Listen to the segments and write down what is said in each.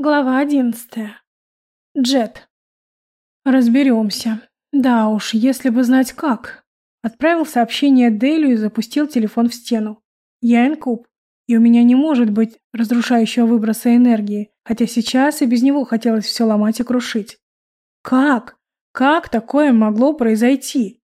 Глава одиннадцатая. Джет. Разберемся. Да уж, если бы знать как. Отправил сообщение Дейлю и запустил телефон в стену. Я инкуб, и у меня не может быть разрушающего выброса энергии, хотя сейчас и без него хотелось все ломать и крушить. Как? Как такое могло произойти?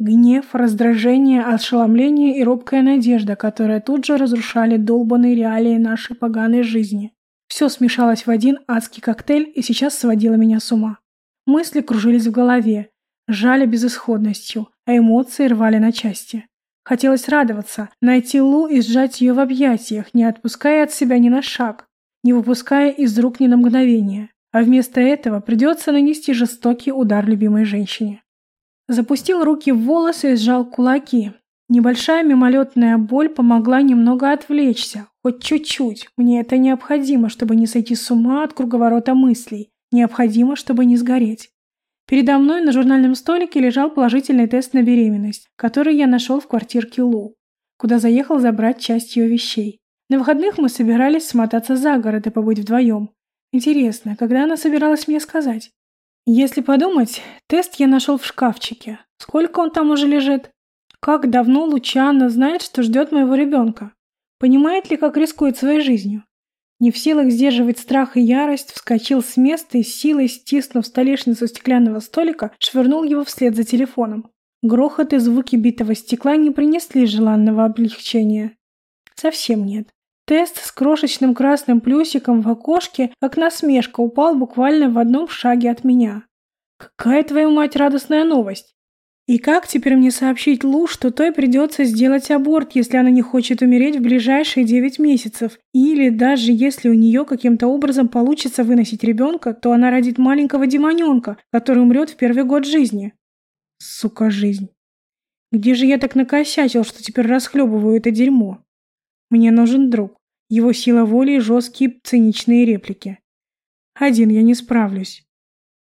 Гнев, раздражение, ошеломление и робкая надежда, которые тут же разрушали долбанные реалии нашей поганой жизни. Все смешалось в один адский коктейль и сейчас сводило меня с ума. Мысли кружились в голове, жали безысходностью, а эмоции рвали на части. Хотелось радоваться, найти Лу и сжать ее в объятиях, не отпуская от себя ни на шаг, не выпуская из рук ни на мгновение. А вместо этого придется нанести жестокий удар любимой женщине. Запустил руки в волосы и сжал кулаки. Небольшая мимолетная боль помогла немного отвлечься, Хоть чуть-чуть. Мне это необходимо, чтобы не сойти с ума от круговорота мыслей. Необходимо, чтобы не сгореть. Передо мной на журнальном столике лежал положительный тест на беременность, который я нашел в квартирке Лу, куда заехал забрать часть ее вещей. На выходных мы собирались смотаться за город и побыть вдвоем. Интересно, когда она собиралась мне сказать? Если подумать, тест я нашел в шкафчике. Сколько он там уже лежит? Как давно Лучана знает, что ждет моего ребенка? Понимает ли, как рискует своей жизнью? Не в силах сдерживать страх и ярость, вскочил с места и силой, стиснув столешницу стеклянного столика, швырнул его вслед за телефоном. Грохот и звуки битого стекла не принесли желанного облегчения. Совсем нет. Тест с крошечным красным плюсиком в окошке, как насмешка, упал буквально в одном шаге от меня. Какая твою мать радостная новость! И как теперь мне сообщить Лу, что той придется сделать аборт, если она не хочет умереть в ближайшие девять месяцев? Или даже если у нее каким-то образом получится выносить ребенка, то она родит маленького демоненка, который умрет в первый год жизни. Сука, жизнь. Где же я так накосячил, что теперь расхлебываю это дерьмо? Мне нужен друг. Его сила воли и жесткие циничные реплики. Один я не справлюсь.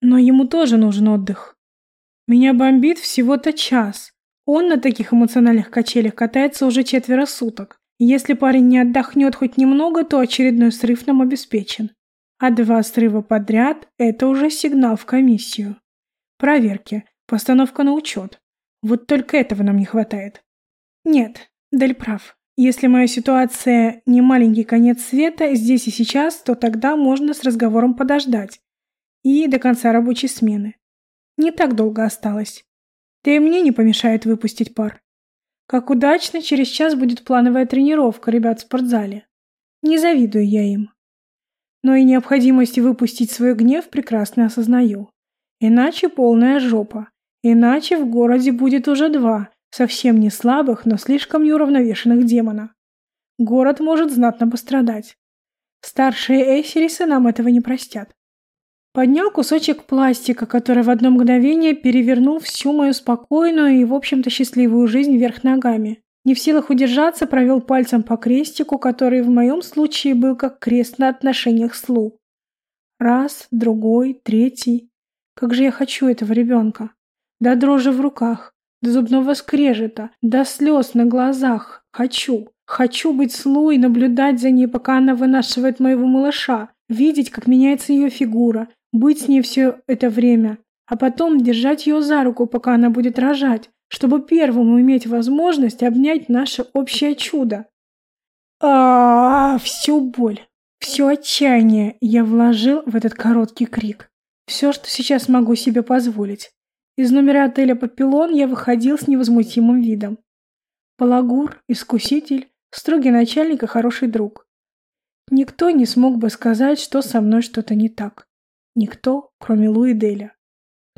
Но ему тоже нужен отдых. Меня бомбит всего-то час. Он на таких эмоциональных качелях катается уже четверо суток. Если парень не отдохнет хоть немного, то очередной срыв нам обеспечен. А два срыва подряд – это уже сигнал в комиссию. Проверки, постановка на учет. Вот только этого нам не хватает. Нет, Дель прав. Если моя ситуация не маленький конец света здесь и сейчас, то тогда можно с разговором подождать. И до конца рабочей смены. Не так долго осталось. Да и мне не помешает выпустить пар. Как удачно, через час будет плановая тренировка ребят в спортзале. Не завидую я им. Но и необходимость выпустить свой гнев прекрасно осознаю. Иначе полная жопа. Иначе в городе будет уже два, совсем не слабых, но слишком неуравновешенных демона. Город может знатно пострадать. Старшие Эсерисы нам этого не простят. Поднял кусочек пластика, который в одно мгновение перевернул всю мою спокойную и, в общем-то, счастливую жизнь вверх ногами. Не в силах удержаться, провел пальцем по крестику, который в моем случае был как крест на отношениях с Лу. Раз, другой, третий. Как же я хочу этого ребенка. До дрожи в руках, до зубного скрежета, до слез на глазах. Хочу. Хочу быть с Лу и наблюдать за ней, пока она вынашивает моего малыша. Видеть, как меняется ее фигура, быть с ней все это время, а потом держать ее за руку, пока она будет рожать, чтобы первому иметь возможность обнять наше общее чудо. А, -а, -а всю боль, все отчаяние я вложил в этот короткий крик. Все, что сейчас могу себе позволить. Из номера отеля «Папилон» я выходил с невозмутимым видом. Балагур, искуситель, строгий начальник и хороший друг. Никто не смог бы сказать, что со мной что-то не так. Никто, кроме Лу и Деля.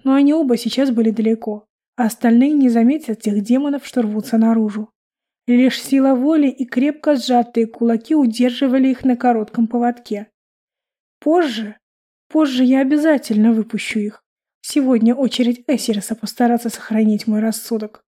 Но они оба сейчас были далеко, а остальные не заметят тех демонов, что рвутся наружу. Лишь сила воли и крепко сжатые кулаки удерживали их на коротком поводке. Позже, позже я обязательно выпущу их. Сегодня очередь Эсериса постараться сохранить мой рассудок.